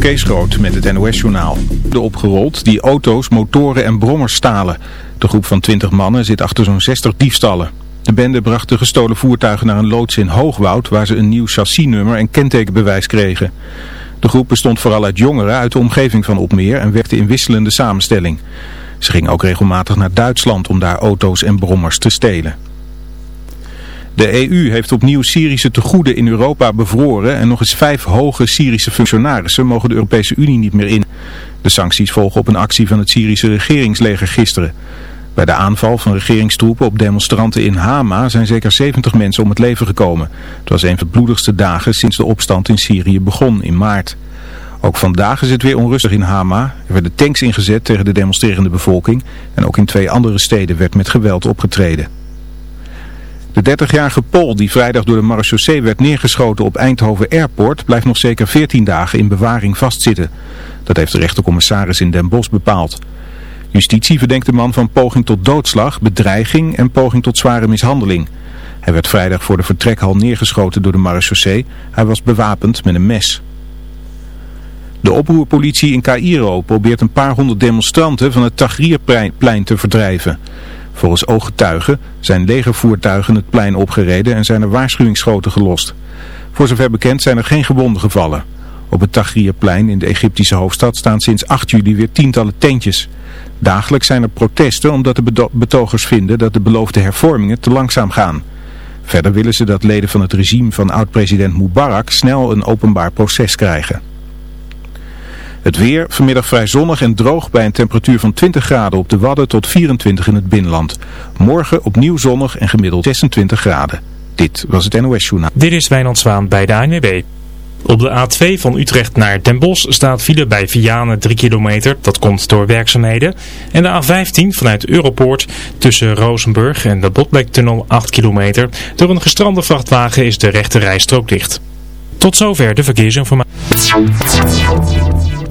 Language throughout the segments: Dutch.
Kees Groot met het NOS-journaal. De opgerold die auto's, motoren en brommers stalen. De groep van 20 mannen zit achter zo'n 60 diefstallen. De bende bracht de gestolen voertuigen naar een loods in Hoogwoud... waar ze een nieuw chassisnummer en kentekenbewijs kregen. De groep bestond vooral uit jongeren uit de omgeving van Opmeer... en werkte in wisselende samenstelling. Ze gingen ook regelmatig naar Duitsland om daar auto's en brommers te stelen. De EU heeft opnieuw Syrische tegoeden in Europa bevroren en nog eens vijf hoge Syrische functionarissen mogen de Europese Unie niet meer in. De sancties volgen op een actie van het Syrische regeringsleger gisteren. Bij de aanval van regeringstroepen op demonstranten in Hama zijn zeker 70 mensen om het leven gekomen. Het was een van de bloedigste dagen sinds de opstand in Syrië begon in maart. Ook vandaag is het weer onrustig in Hama. Er werden tanks ingezet tegen de demonstrerende bevolking en ook in twee andere steden werd met geweld opgetreden. De 30-jarige Pol die vrijdag door de marechaussee werd neergeschoten op Eindhoven Airport blijft nog zeker 14 dagen in bewaring vastzitten. Dat heeft de rechtercommissaris in Den Bosch bepaald. Justitie verdenkt de man van poging tot doodslag, bedreiging en poging tot zware mishandeling. Hij werd vrijdag voor de vertrekhal neergeschoten door de marechaussee. Hij was bewapend met een mes. De oproerpolitie in Cairo probeert een paar honderd demonstranten van het Tahrirplein te verdrijven. Volgens ooggetuigen zijn legervoertuigen het plein opgereden en zijn er waarschuwingsschoten gelost. Voor zover bekend zijn er geen gewonden gevallen. Op het Tahrirplein in de Egyptische hoofdstad staan sinds 8 juli weer tientallen tentjes. Dagelijks zijn er protesten omdat de betogers vinden dat de beloofde hervormingen te langzaam gaan. Verder willen ze dat leden van het regime van oud-president Mubarak snel een openbaar proces krijgen. Het weer, vanmiddag vrij zonnig en droog bij een temperatuur van 20 graden op de Wadden tot 24 in het binnenland. Morgen opnieuw zonnig en gemiddeld 26 graden. Dit was het NOS Journaal. Dit is Wijnand Zwaan bij de ANWB. Op de A2 van Utrecht naar Den Bosch staat file bij Vianen 3 kilometer. Dat komt door werkzaamheden. En de A15 vanuit Europoort tussen Rozenburg en de Botlektunnel 8 kilometer. Door een gestrande vrachtwagen is de rechte rijstrook dicht. Tot zover de verkeersinformatie.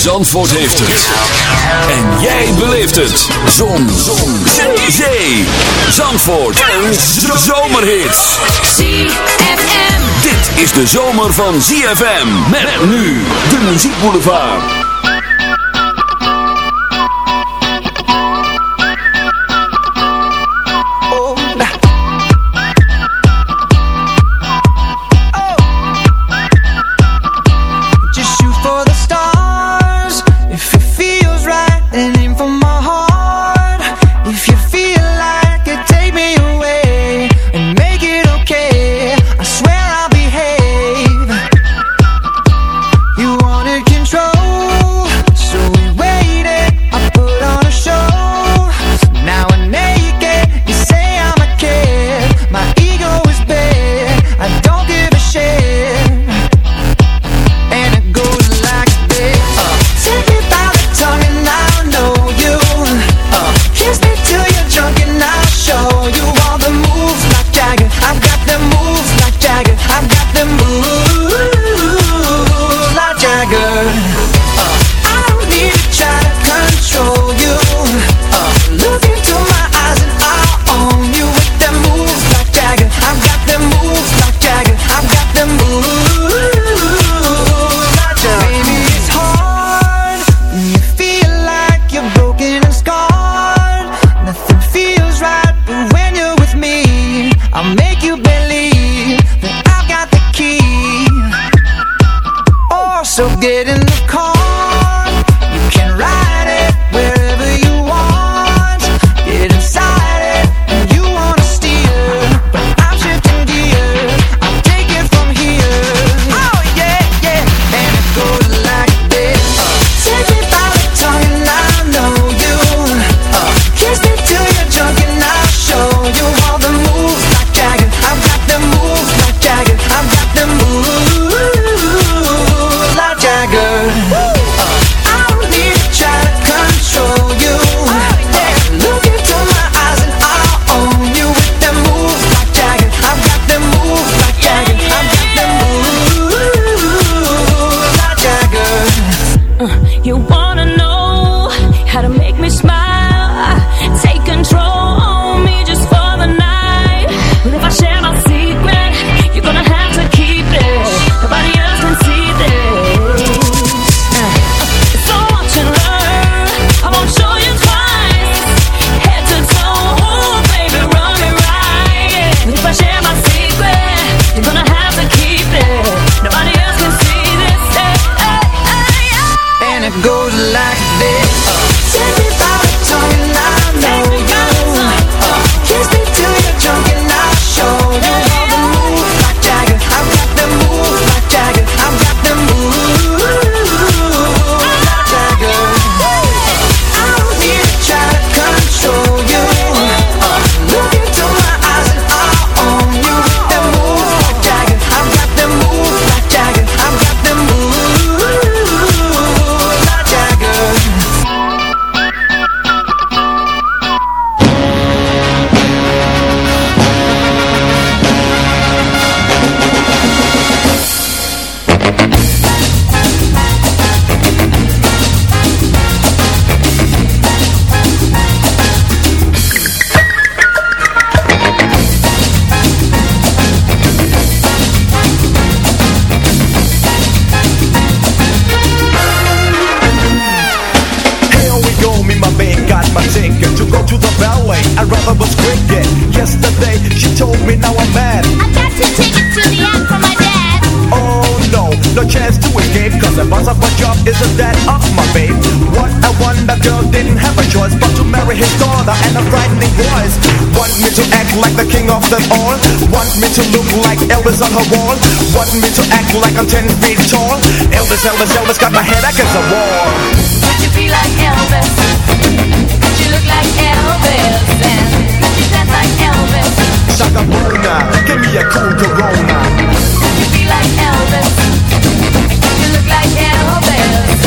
Zandvoort heeft het. En jij beleeft het. Zon. Zon. Zee. Zee. Zandvoort. Een zomerhit. ZFM. Dit is de zomer van ZFM. Met nu de muziekboulevard. Like Elvis on her wall Want me to act like I'm 10 feet tall Elvis, Elvis, Elvis got my head against the wall Could you be like Elvis? Could you look like Elvis? And could you dance like Elvis? Shaka Bona, give me a cool Corona Could you be like Elvis? Could you look like Elvis?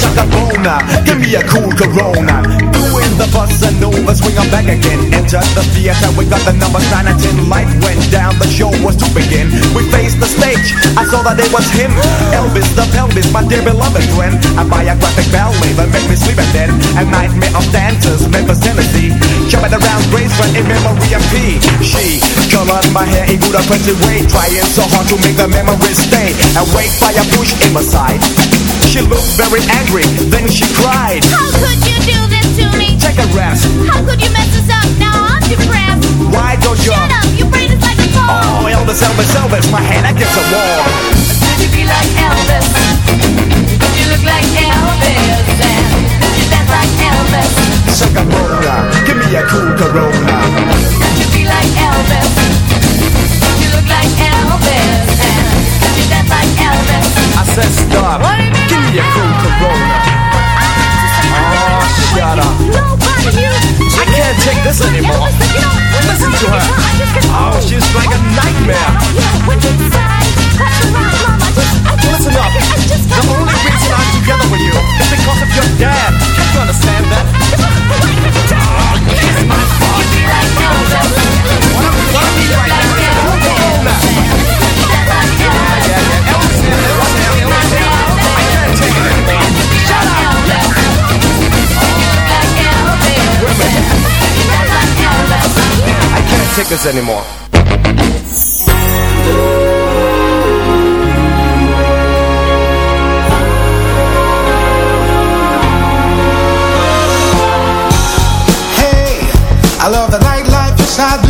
Elvis? Shaka Bona, give me a cool Corona. Doing the bus and over, swing I'm back again. Enter the theater, we got the numbers 9 and 10 Light went down, the show was to begin. We faced the stage, I saw that it was him. Elvis the pelvis, my dear beloved friend. A biographic ballet that made me sleep at then A nightmare of dancers, Memphis, Tennessee. Jumping around Graceland in memory of P. She colored my hair in good oppressive way. Trying so hard to make the memories stay. And wait by a bush in my side She looked very angry, then she cried How could you do this to me? Take a rest, How could you mess us up? Now I'm depressed. why don't you Shut up, your brain is like a Oh. Elvis, Elvis, Elvis, my hand against the wall Could you be like Elvis? Could you look like Elvis? And could you dance like Elvis? Shaka Bona, give me a cool Corona Could you be like Elvis? Could you look like Elvis? And could you dance like Elvis? I said take this anymore. Listen to her. Oh, she's like a nightmare. Listen up, the only reason I'm together with you is because of your dad. Can't you understand that? Ah, Kiss my fuck What I'm, This anymore. Hey, I love the nightlife, yes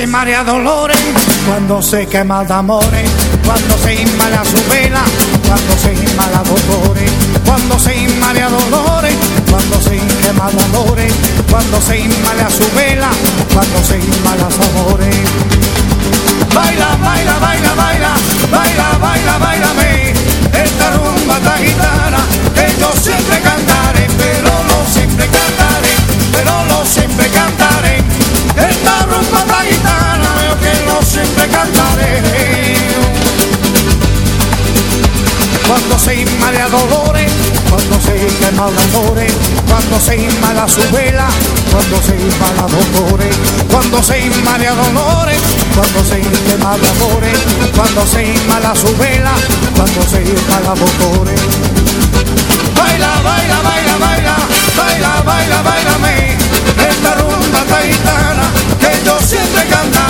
se marea dolores, cuando se quema de amores, cuando se inmala su vela, cuando se inmala dolores, cuando se inmala dolores, cuando se quema de amores, cuando se inmala su vela, cuando se inmala amores. Baila, baila, baila, baila, baila, baila, bailame, esta rumba esta gitana, Cuando se inmala dolores, cuando se quema dolores, cuando se inmala su vela, cuando se inmala dolores, cuando se inmala dolores, cuando se quema dolores, cuando se inmala su vela, cuando se inmala dolores. Baila, baila, baila, baila, baila, baila, bailame, esta rumba taitana, que yo siempre cantaré,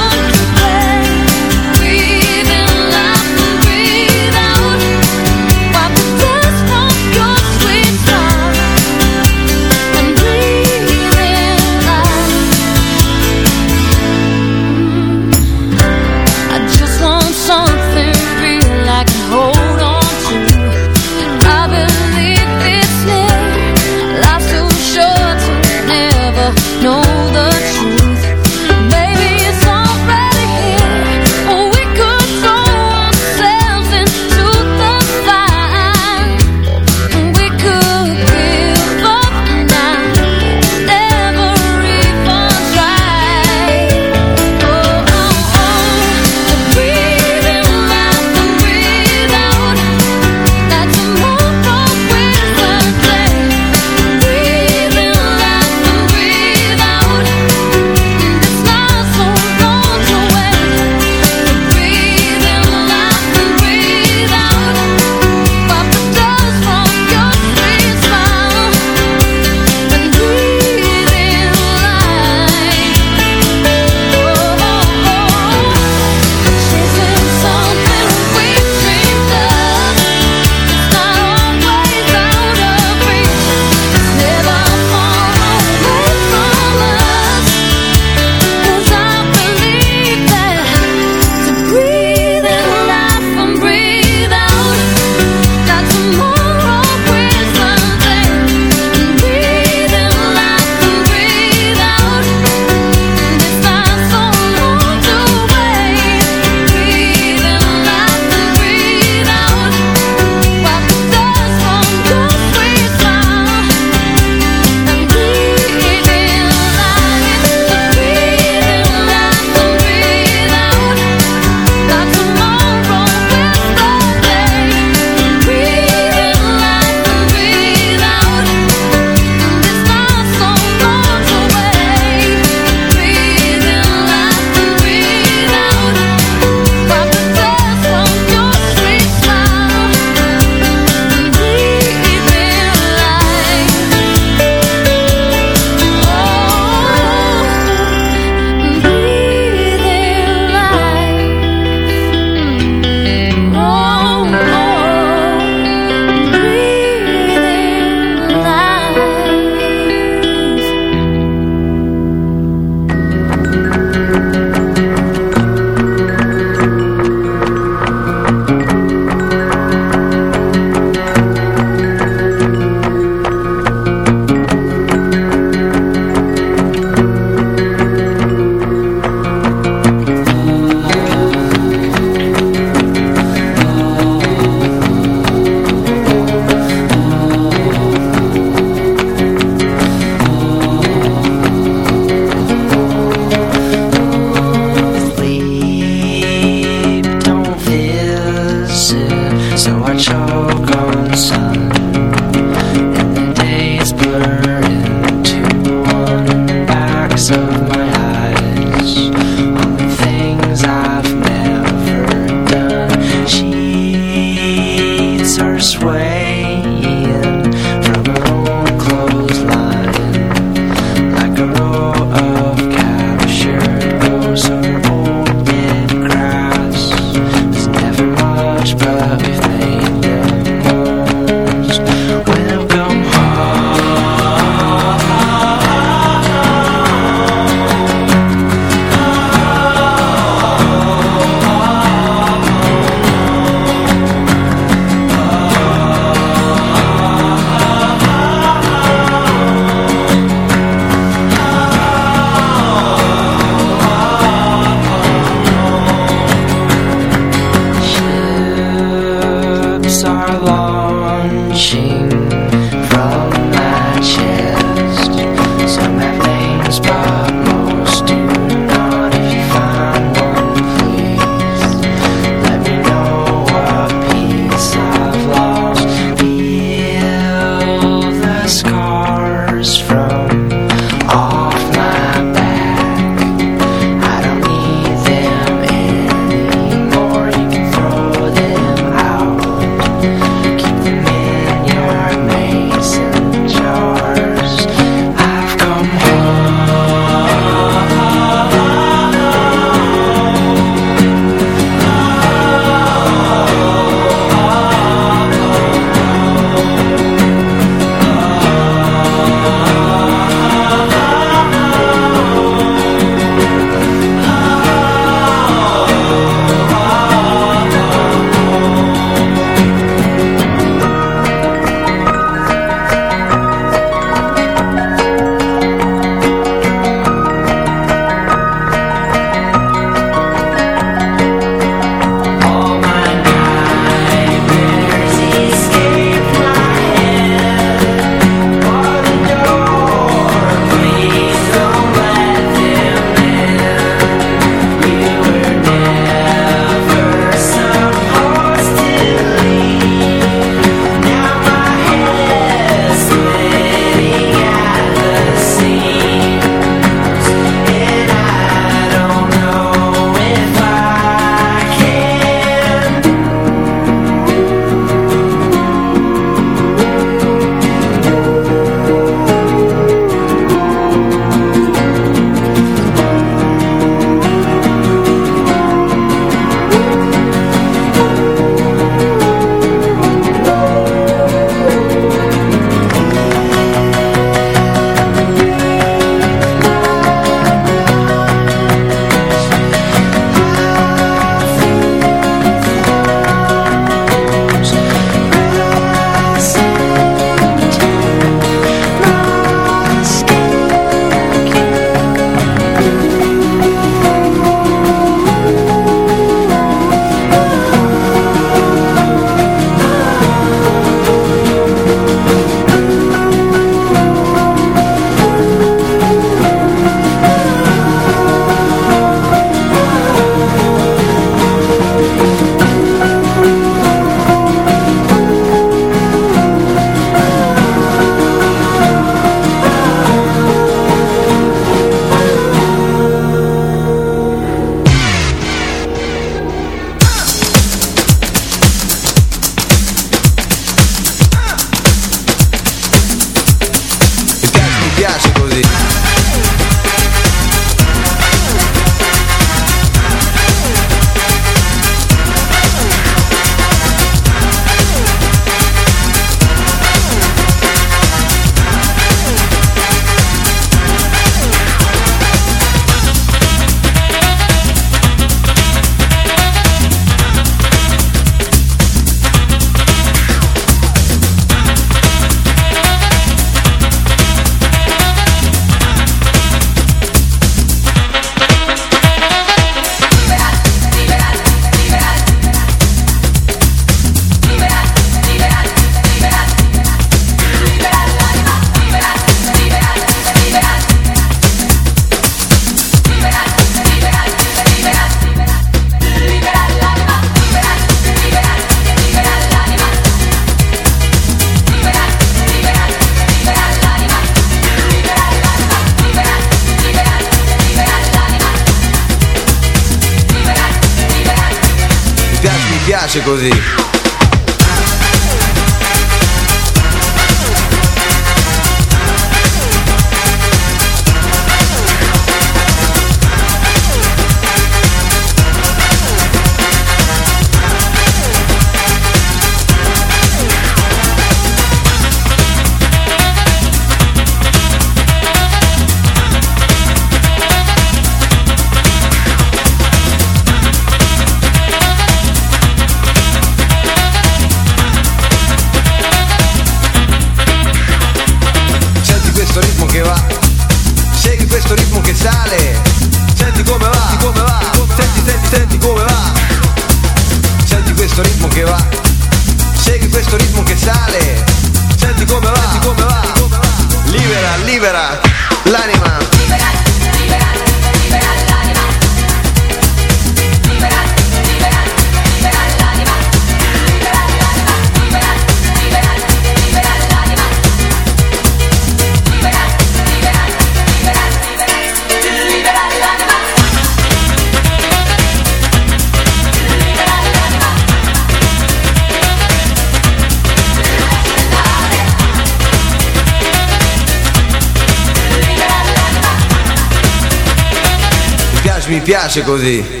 piace così.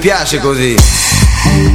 piace così.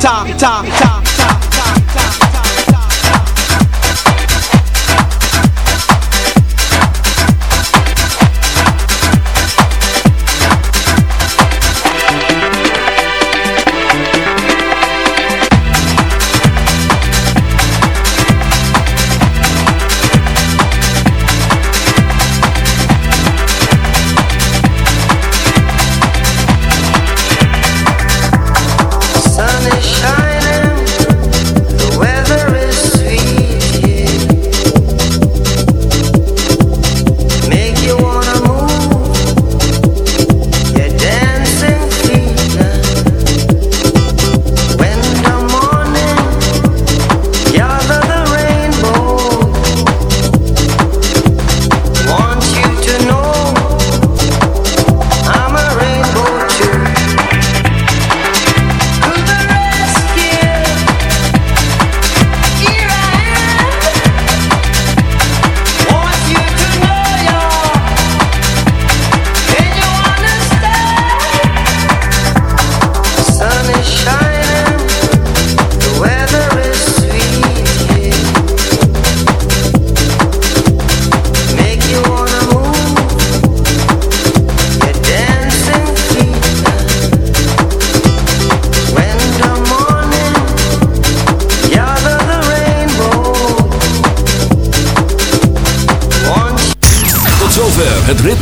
Ta, ta, ta, ta, ta, ta.